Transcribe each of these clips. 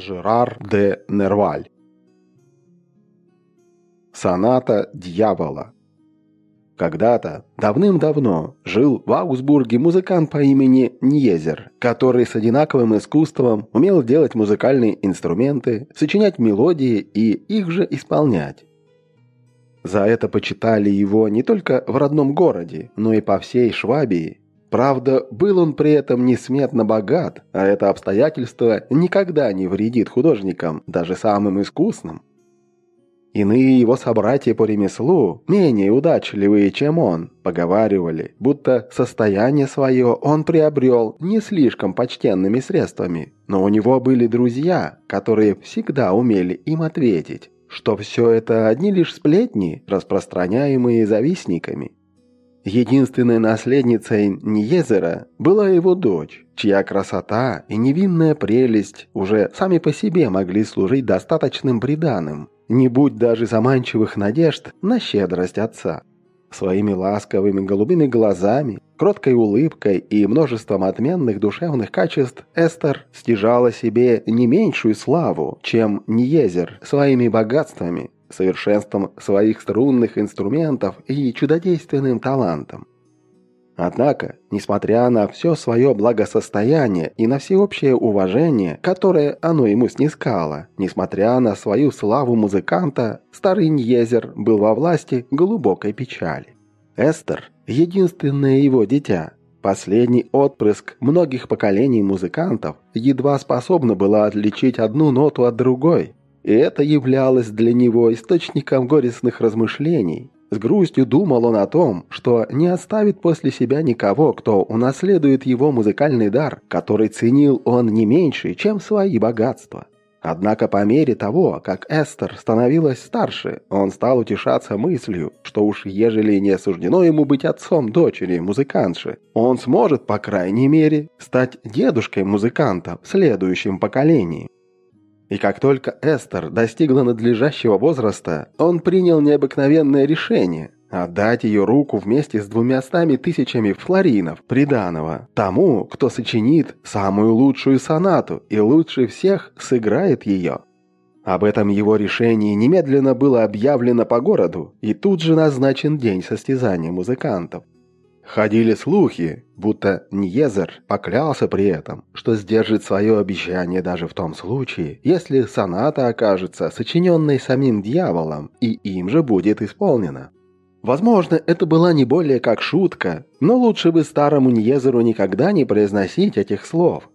Жерар де Нерваль. Соната дьявола. Когда-то, давным-давно, жил в Аугсбурге музыкант по имени Ньезер, который с одинаковым искусством умел делать музыкальные инструменты, сочинять мелодии и их же исполнять. За это почитали его не только в родном городе, но и по всей Швабии Правда, был он при этом несметно богат, а это обстоятельство никогда не вредит художникам, даже самым искусным. Иные его собратья по ремеслу, менее удачливые, чем он, поговаривали, будто состояние свое он приобрел не слишком почтенными средствами, но у него были друзья, которые всегда умели им ответить, что все это одни лишь сплетни, распространяемые завистниками. Единственной наследницей Ньезера была его дочь, чья красота и невинная прелесть уже сами по себе могли служить достаточным приданым, не будь даже заманчивых надежд на щедрость отца. Своими ласковыми голубыми глазами, кроткой улыбкой и множеством отменных душевных качеств Эстер стяжала себе не меньшую славу, чем Ниезер своими богатствами, совершенством своих струнных инструментов и чудодейственным талантом. Однако, несмотря на все свое благосостояние и на всеобщее уважение, которое оно ему снискало, несмотря на свою славу музыканта, старый Ньезер был во власти глубокой печали. Эстер – единственное его дитя, последний отпрыск многих поколений музыкантов, едва способна была отличить одну ноту от другой, и это являлось для него источником горестных размышлений. С грустью думал он о том, что не оставит после себя никого, кто унаследует его музыкальный дар, который ценил он не меньше, чем свои богатства. Однако по мере того, как Эстер становилась старше, он стал утешаться мыслью, что уж ежели не суждено ему быть отцом дочери музыкантши, он сможет, по крайней мере, стать дедушкой музыканта в следующем поколении. И как только Эстер достигла надлежащего возраста, он принял необыкновенное решение – отдать ее руку вместе с двумястами тысячами флоринов приданого тому, кто сочинит самую лучшую сонату и лучше всех сыграет ее. Об этом его решении немедленно было объявлено по городу, и тут же назначен день состязания музыкантов. Ходили слухи, будто Ньезер поклялся при этом, что сдержит свое обещание даже в том случае, если соната окажется сочиненной самим дьяволом и им же будет исполнена. Возможно, это была не более как шутка, но лучше бы старому Ньезеру никогда не произносить этих слов.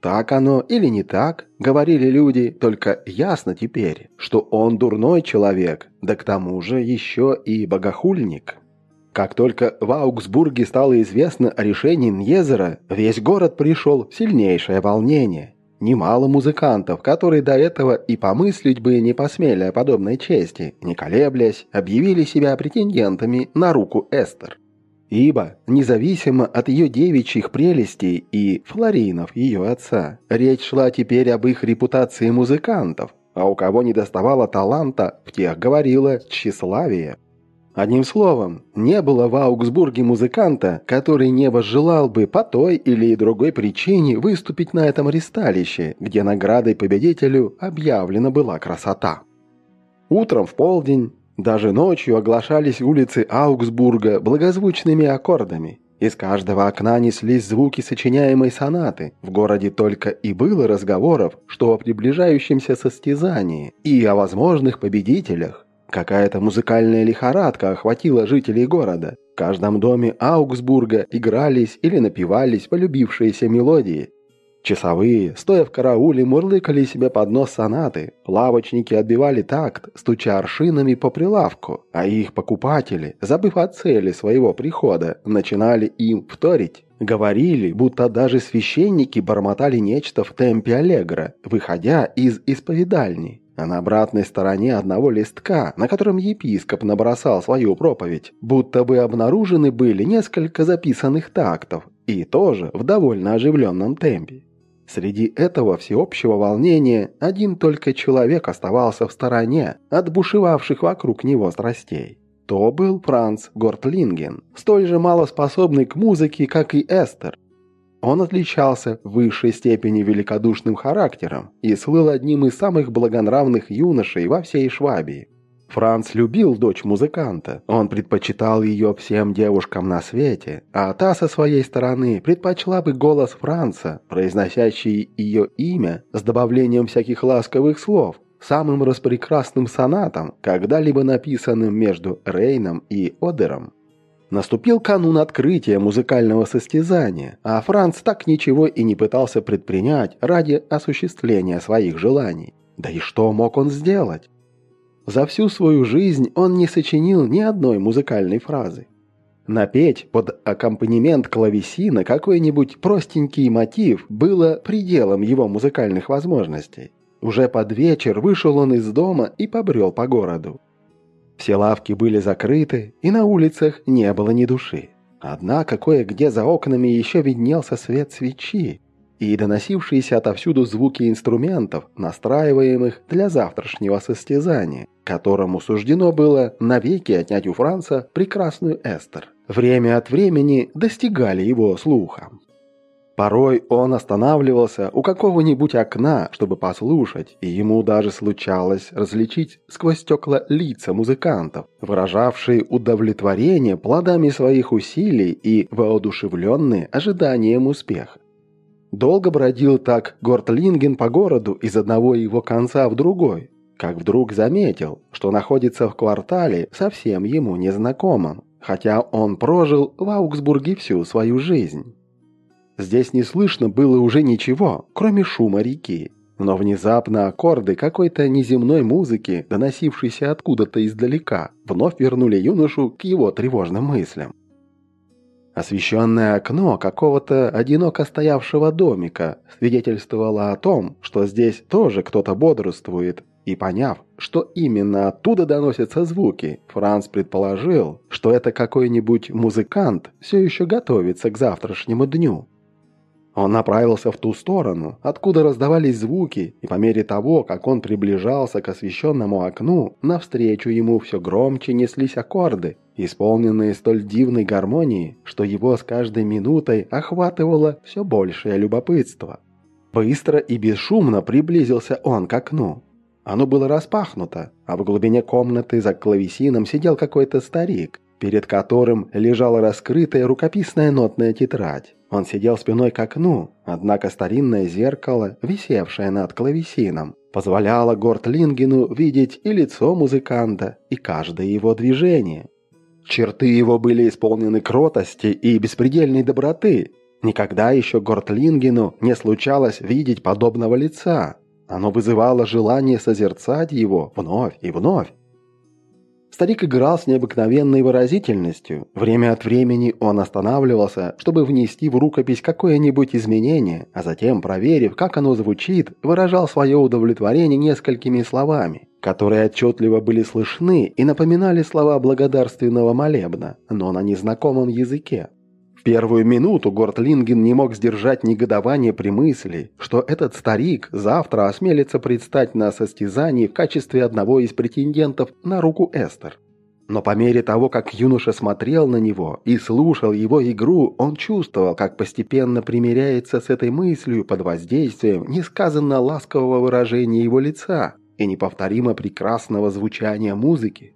Так оно или не так, говорили люди, только ясно теперь, что он дурной человек, да к тому же еще и богохульник. Как только в Аугсбурге стало известно о решении Ньезера, весь город пришел в сильнейшее волнение. Немало музыкантов, которые до этого и помыслить бы не посмели о подобной чести, не колеблясь, объявили себя претендентами на руку Эстер. Ибо, независимо от ее девичьих прелестей и флоринов ее отца, речь шла теперь об их репутации музыкантов, а у кого не доставало таланта, в тех говорило тщеславие. Одним словом, не было в Аугсбурге музыканта, который не возжелал бы по той или другой причине выступить на этом ристалище, где наградой победителю объявлена была красота. Утром в полдень, даже ночью оглашались улицы Аугсбурга благозвучными аккордами. Из каждого окна неслись звуки сочиняемой сонаты. В городе только и было разговоров, что о приближающемся состязании и о возможных победителях. Какая-то музыкальная лихорадка охватила жителей города. В каждом доме Аугсбурга игрались или напевались полюбившиеся мелодии. Часовые, стоя в карауле, мурлыкали себе под нос сонаты. Лавочники отбивали такт, стуча аршинами по прилавку, а их покупатели, забыв о цели своего прихода, начинали им вторить. Говорили, будто даже священники бормотали нечто в темпе аллегро, выходя из исповедальни а на обратной стороне одного листка, на котором епископ набросал свою проповедь, будто бы обнаружены были несколько записанных тактов, и тоже в довольно оживленном темпе. Среди этого всеобщего волнения один только человек оставался в стороне от бушевавших вокруг него страстей. То был Франц Гортлинген, столь же малоспособный к музыке, как и Эстер, он отличался в высшей степени великодушным характером и слыл одним из самых благонравных юношей во всей Швабии. Франц любил дочь музыканта, он предпочитал ее всем девушкам на свете, а та со своей стороны предпочла бы голос Франца, произносящий ее имя с добавлением всяких ласковых слов, самым распрекрасным сонатом, когда-либо написанным между Рейном и Одером. Наступил канун открытия музыкального состязания, а Франц так ничего и не пытался предпринять ради осуществления своих желаний. Да и что мог он сделать? За всю свою жизнь он не сочинил ни одной музыкальной фразы. Напеть под аккомпанемент клавесина какой-нибудь простенький мотив было пределом его музыкальных возможностей. Уже под вечер вышел он из дома и побрел по городу. Все лавки были закрыты, и на улицах не было ни души. Однако кое-где за окнами еще виднелся свет свечи, и доносившиеся отовсюду звуки инструментов, настраиваемых для завтрашнего состязания, которому суждено было навеки отнять у Франца прекрасную Эстер, время от времени достигали его слуха. Порой он останавливался у какого-нибудь окна, чтобы послушать, и ему даже случалось различить сквозь стекла лица музыкантов, выражавшие удовлетворение плодами своих усилий и воодушевленные ожиданием успеха. Долго бродил так Гортлинген по городу из одного его конца в другой, как вдруг заметил, что находится в квартале совсем ему незнакомом, хотя он прожил в Аугсбурге всю свою жизнь. Здесь не слышно было уже ничего, кроме шума реки, но внезапно аккорды какой-то неземной музыки, доносившейся откуда-то издалека, вновь вернули юношу к его тревожным мыслям. Освещенное окно какого-то одиноко стоявшего домика свидетельствовало о том, что здесь тоже кто-то бодрствует, и поняв, что именно оттуда доносятся звуки, Франц предположил, что это какой-нибудь музыкант все еще готовится к завтрашнему дню. Он направился в ту сторону, откуда раздавались звуки, и по мере того, как он приближался к освещенному окну, навстречу ему все громче неслись аккорды, исполненные столь дивной гармонией, что его с каждой минутой охватывало все большее любопытство. Быстро и бесшумно приблизился он к окну. Оно было распахнуто, а в глубине комнаты за клавесином сидел какой-то старик, перед которым лежала раскрытая рукописная нотная тетрадь. Он сидел спиной к окну, однако старинное зеркало, висевшее над клавесином, позволяло Гортлингену видеть и лицо музыканта, и каждое его движение. Черты его были исполнены кротости и беспредельной доброты. Никогда еще Гортлингену не случалось видеть подобного лица. Оно вызывало желание созерцать его вновь и вновь. Старик играл с необыкновенной выразительностью. Время от времени он останавливался, чтобы внести в рукопись какое-нибудь изменение, а затем, проверив, как оно звучит, выражал свое удовлетворение несколькими словами, которые отчетливо были слышны и напоминали слова благодарственного молебна, но на незнакомом языке первую минуту Гортлинген не мог сдержать негодование при мысли, что этот старик завтра осмелится предстать на состязании в качестве одного из претендентов на руку Эстер. Но по мере того, как юноша смотрел на него и слушал его игру, он чувствовал, как постепенно примиряется с этой мыслью под воздействием несказанно ласкового выражения его лица и неповторимо прекрасного звучания музыки.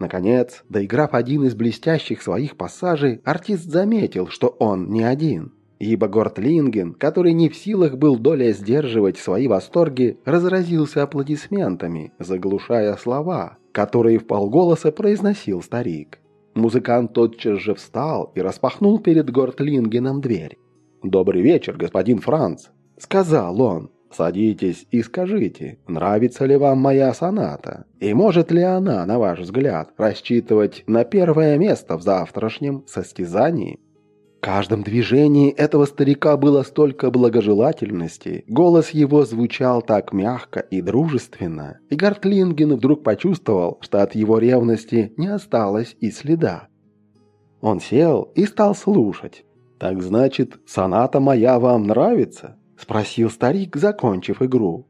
Наконец, доиграв один из блестящих своих пассажей, артист заметил, что он не один. Ибо Гортлинген, который не в силах был доля сдерживать свои восторги, разразился аплодисментами, заглушая слова, которые в полголоса произносил старик. Музыкант тотчас же встал и распахнул перед Гортлингеном дверь. «Добрый вечер, господин Франц», — сказал он. Садитесь и скажите, нравится ли вам моя соната, и может ли она, на ваш взгляд, рассчитывать на первое место в завтрашнем состязании? В каждом движении этого старика было столько благожелательности, голос его звучал так мягко и дружественно, и Гартлинген вдруг почувствовал, что от его ревности не осталось и следа. Он сел и стал слушать. «Так значит, соната моя вам нравится?» – спросил старик, закончив игру.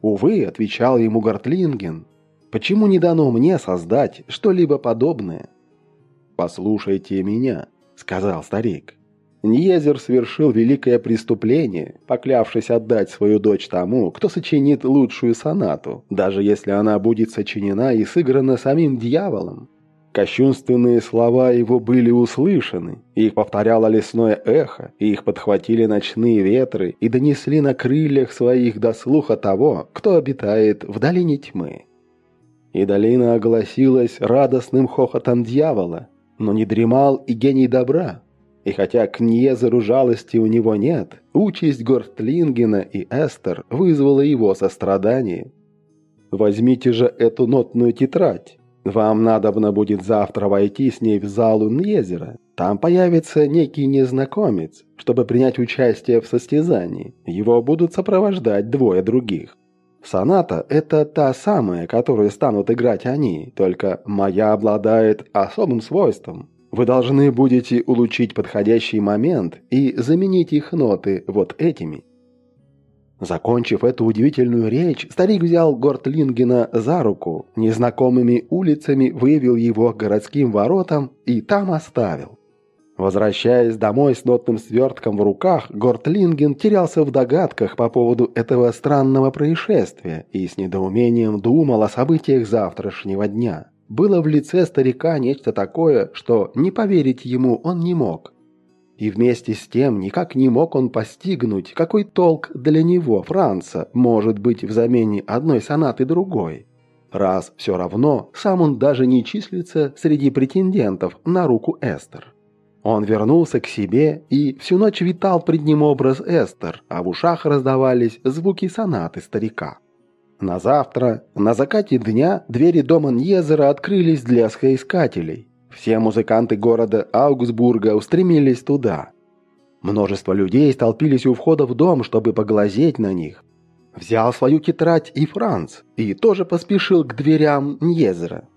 «Увы», – отвечал ему Гартлинген, – «почему не дано мне создать что-либо подобное?» «Послушайте меня», – сказал старик. Ньезер совершил великое преступление, поклявшись отдать свою дочь тому, кто сочинит лучшую сонату, даже если она будет сочинена и сыграна самим дьяволом. Кощунственные слова его были услышаны, их повторяло лесное эхо, их подхватили ночные ветры и донесли на крыльях своих до слуха того, кто обитает в долине тьмы. И долина огласилась радостным хохотом дьявола, но не дремал и гений добра. И хотя к Ньезеру жалости у него нет, участь Гортлингена и Эстер вызвала его сострадание. «Возьмите же эту нотную тетрадь», вам надобно будет завтра войти с ней в залу Ньезера. Там появится некий незнакомец, чтобы принять участие в состязании. Его будут сопровождать двое других. Соната – это та самая, которую станут играть они, только моя обладает особым свойством. Вы должны будете улучшить подходящий момент и заменить их ноты вот этими. Закончив эту удивительную речь, старик взял Гортлингена за руку, незнакомыми улицами вывел его к городским воротам и там оставил. Возвращаясь домой с нотным свертком в руках, Гортлинген терялся в догадках по поводу этого странного происшествия и с недоумением думал о событиях завтрашнего дня. Было в лице старика нечто такое, что не поверить ему он не мог. И вместе с тем никак не мог он постигнуть, какой толк для него, Франца, может быть в замене одной сонаты другой. Раз все равно, сам он даже не числится среди претендентов на руку Эстер. Он вернулся к себе и всю ночь витал пред ним образ Эстер, а в ушах раздавались звуки сонаты старика. На завтра, на закате дня, двери дома Ньезера открылись для схоискателей. Все музыканты города Аугсбурга устремились туда. Множество людей столпились у входа в дом, чтобы поглазеть на них. Взял свою тетрадь и Франц, и тоже поспешил к дверям Ньезера.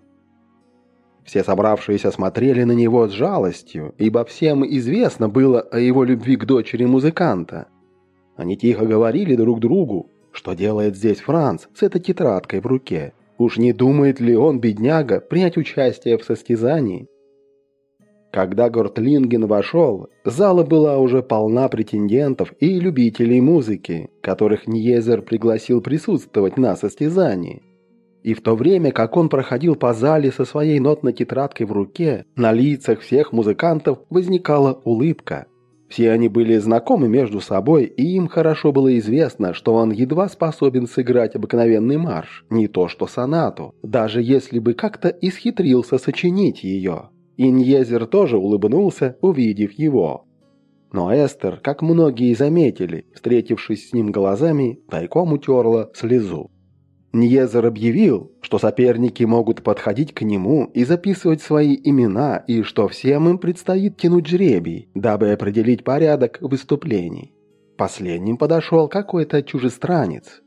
Все собравшиеся смотрели на него с жалостью, ибо всем известно было о его любви к дочери музыканта. Они тихо говорили друг другу, что делает здесь Франц с этой тетрадкой в руке. Уж не думает ли он, бедняга, принять участие в состязании? Когда Гортлинген вошел, зала была уже полна претендентов и любителей музыки, которых Ньезер пригласил присутствовать на состязании. И в то время, как он проходил по зале со своей нотной тетрадкой в руке, на лицах всех музыкантов возникала улыбка – все они были знакомы между собой, и им хорошо было известно, что он едва способен сыграть обыкновенный марш, не то что сонату, даже если бы как-то исхитрился сочинить ее. Иньезер тоже улыбнулся, увидев его. Но Эстер, как многие заметили, встретившись с ним глазами, тайком утерла слезу. Ньезер объявил, что соперники могут подходить к нему и записывать свои имена, и что всем им предстоит тянуть жребий, дабы определить порядок выступлений. Последним подошел какой-то чужестранец.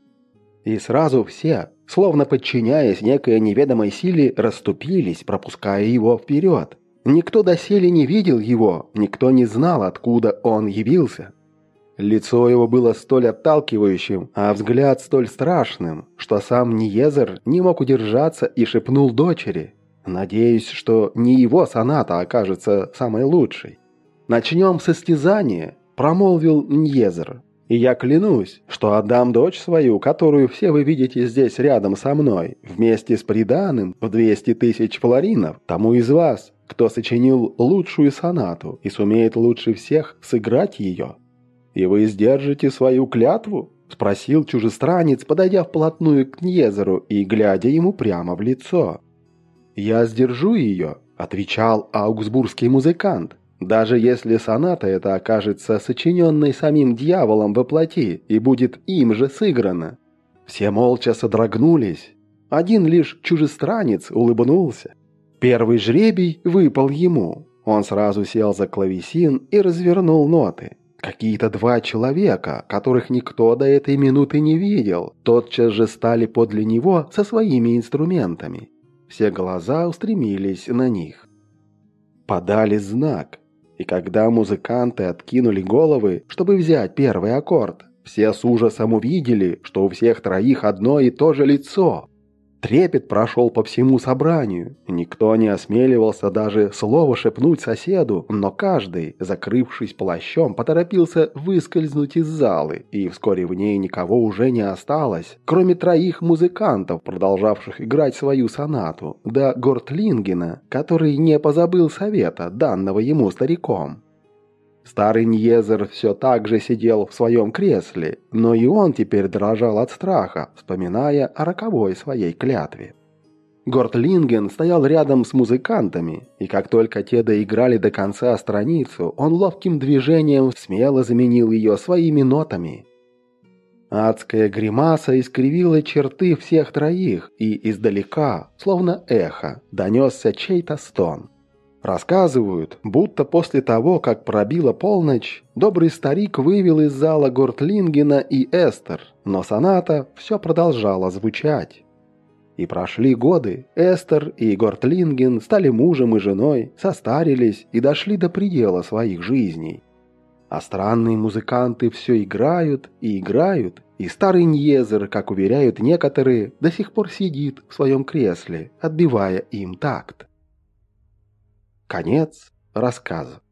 И сразу все, словно подчиняясь некой неведомой силе, расступились, пропуская его вперед. Никто доселе не видел его, никто не знал, откуда он явился. Лицо его было столь отталкивающим, а взгляд столь страшным, что сам Ниезер не мог удержаться и шепнул дочери. «Надеюсь, что не его соната окажется самой лучшей». «Начнем состязание», – промолвил Ньезер. «И я клянусь, что отдам дочь свою, которую все вы видите здесь рядом со мной, вместе с приданым в 200 тысяч флоринов, тому из вас, кто сочинил лучшую сонату и сумеет лучше всех сыграть ее». «И вы сдержите свою клятву?» – спросил чужестранец, подойдя вплотную к Ньезеру и глядя ему прямо в лицо. «Я сдержу ее», – отвечал аугсбургский музыкант. «Даже если соната эта окажется сочиненной самим дьяволом во плоти и будет им же сыграна». Все молча содрогнулись. Один лишь чужестранец улыбнулся. Первый жребий выпал ему. Он сразу сел за клавесин и развернул ноты. Какие-то два человека, которых никто до этой минуты не видел, тотчас же стали подле него со своими инструментами. Все глаза устремились на них. Подали знак, и когда музыканты откинули головы, чтобы взять первый аккорд, все с ужасом увидели, что у всех троих одно и то же лицо. Трепет прошел по всему собранию. Никто не осмеливался даже слово шепнуть соседу, но каждый, закрывшись плащом, поторопился выскользнуть из залы, и вскоре в ней никого уже не осталось, кроме троих музыкантов, продолжавших играть свою сонату, да Гортлингена, который не позабыл совета, данного ему стариком. Старый Ньезер все так же сидел в своем кресле, но и он теперь дрожал от страха, вспоминая о роковой своей клятве. Гортлинген стоял рядом с музыкантами, и как только те доиграли до конца страницу, он ловким движением смело заменил ее своими нотами. Адская гримаса искривила черты всех троих, и издалека, словно эхо, донесся чей-то стон. Рассказывают, будто после того, как пробила полночь, добрый старик вывел из зала Гортлингена и Эстер, но соната все продолжала звучать. И прошли годы, Эстер и Гортлинген стали мужем и женой, состарились и дошли до предела своих жизней. А странные музыканты все играют и играют, и старый Ньезер, как уверяют некоторые, до сих пор сидит в своем кресле, отбивая им такт. Конец рассказа.